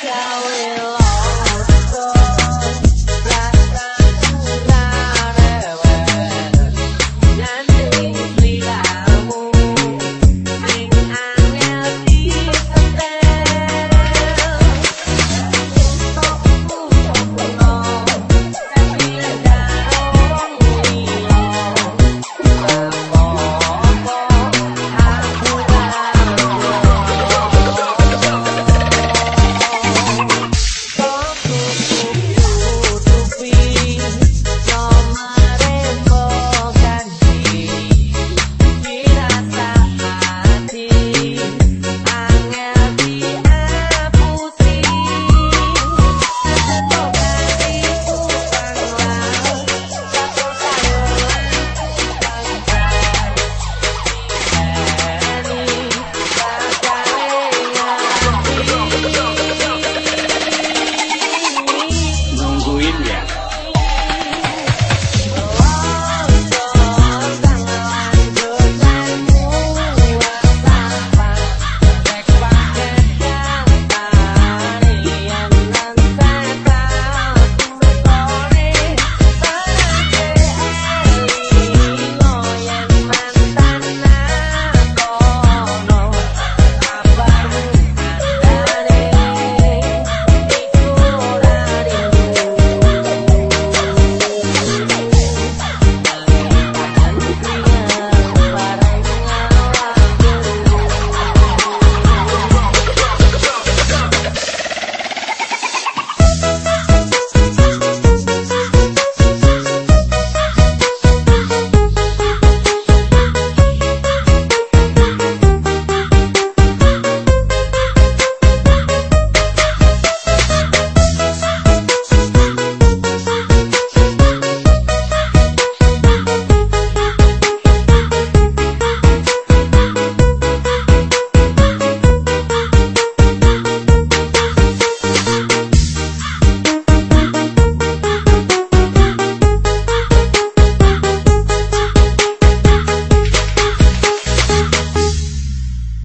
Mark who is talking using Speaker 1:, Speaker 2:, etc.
Speaker 1: shall live. Yeah.